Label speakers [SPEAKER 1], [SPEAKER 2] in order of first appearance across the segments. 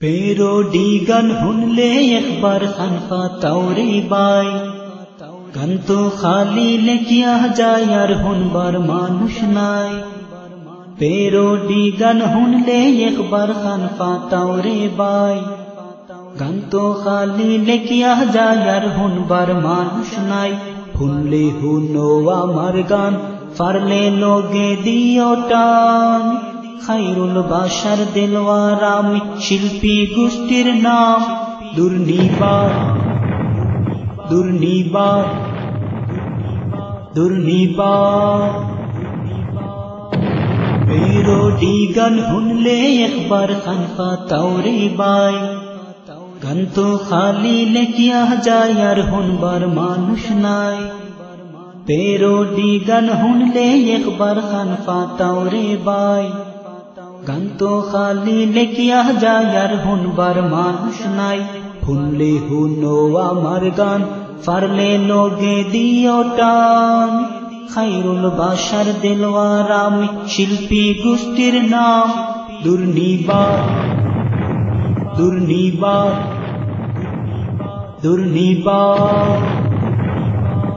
[SPEAKER 1] পেরোডি গান শুনলে একবার খানফা তাওরে বাই গান তো খালি লেখিয়া যায় আর শুনবার মানুষ নাই পেরোডি গান শুনলে একবার খানফা তাওরে বাই গান তো খালি লেখিয়া যায় আর শুনবার মানুষ নাই শুনলে শুনো আমার গান ফারলে লগে দিও টান খাইরুল বাসার দেলোয়ার আমি শিল্পী গোষ্ঠীর নাম দুর্নিবার দুর্নিবার দুর্নিবার পেরোডি গান শুনলে একবার খানফা তাওরে বাই। গান তো খালি লেখিয়া যায় আর শুনবার মানুষ নাই। পেরোডি গান শুনলে একবার খানফা তাওরে বাই। গান তো খালি লেখিয়া যায় আর শুনবার মানুষ নাই। শুনলে শুনো আমার গান, ফারলে লগে দিও টান। খাইরুল বাসার দেলোয়ার আমি, শিল্পী গোষ্ঠীর নাম। দুর্নিবার দুর্নিবার দুর্নিবার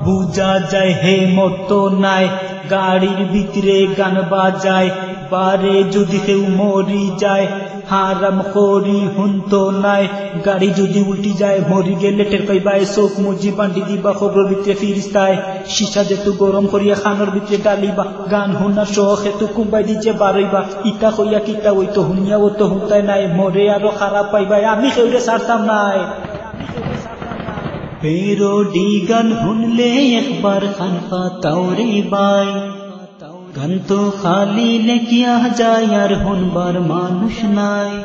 [SPEAKER 1] বুঝা যায় হে মতো নাই, গাড়ির ভিতরে গান বাজায়। বারে যদি কেউ মরি যায়, হারাম করি হুনতো নাই। গাড়ি যদি উল্টি যায়, মরি গেলে টের পাইবাই, চোখ মুজি বান্ডি দিবা খবর ভিতরে ফিরিস্তায়। সীসা যেতু গরম করিয়া খানোর ভিতরে ডালিবা গান হুনার শখ এতু কুম্বাই দিচ্ছে বারইবা ইটা কইয়া কিতা ওই তো হুনিয়া, ও তো হুনতাই নাই, মরে আরও খারাপ পাইবাই, আমি কেউরে ছাড়তাম নাই। পেরোডি গান শুনলে একবার খানফা তাওরে বাই। গান তো খালি লেখিয়া যায় আর শুনবার মানুষ নাই।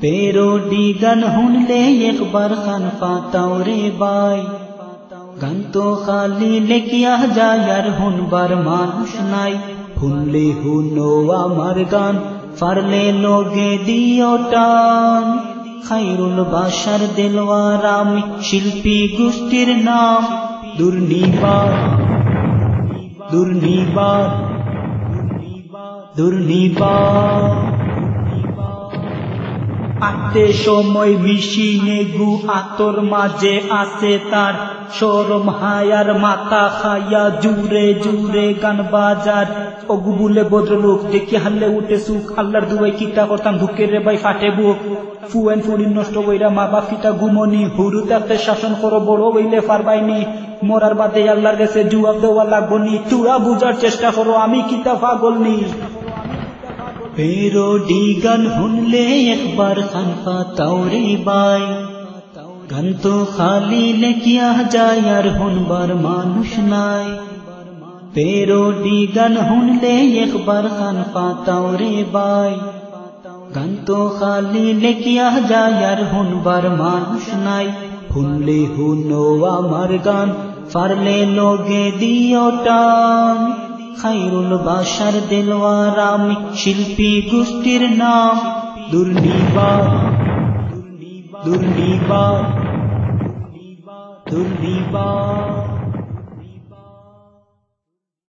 [SPEAKER 1] পেরোডি গান শুনলে একবার খানফা তাওরে বাই। গান তো খালি লেখিয়া যায় আর শুনবার মানুষ নাই। শুনলে শুনো আমার গান, ফারলে লগে দিও টান। খাইরুল বাসার দেলোয়ার আমি শিল্পী গোষ্ঠীর নাম। দুর্নিবার দুর্নিবার। দুর্নিবার সময় বিশি নেগু, আতর মাঝে আছে তার সরম হায়ার, মাথা খাইয়া জুরে জুরে গান বাজার। অগু বলে ভদ্রলোক দেখি হাল্লে উঠে সুখ, আল্লাহর দুবাই কিতা করতাম ঢুকে রে ভাই ফাটে বুক। ফুয়েন ফুরিন নষ্ট বইরা মা বাপিটা গুমনি হুরু তাতে শাসন করো, বড় বইলে পারবাইনি মরার বাদে আল্লাহর কাছে জুয়াব দেওয়া লাগবো নি তুরা বুঝার চেষ্টা করো, আমি কিতা পাগল নি। পেরোডি গান শুনলে একবার খানফা তাওরে বাই গান খালি লেখিয়া যায় আর শুনবার মানুষ নাই পেরোডি গান শুনলে একবার খানফা তাওরে বাই গান খালি লেখিয়া যায় আর শুনবার মানুষ নাই শুনলে শুনো আমার গান ফারলে লগে দিও টান খাইরুল বাসার দেলোয়ার আমি শিল্পী গোষ্ঠীর নাম দুর্নিবা। দুর্নিবা। দুর্নিবা। দুর্নিবার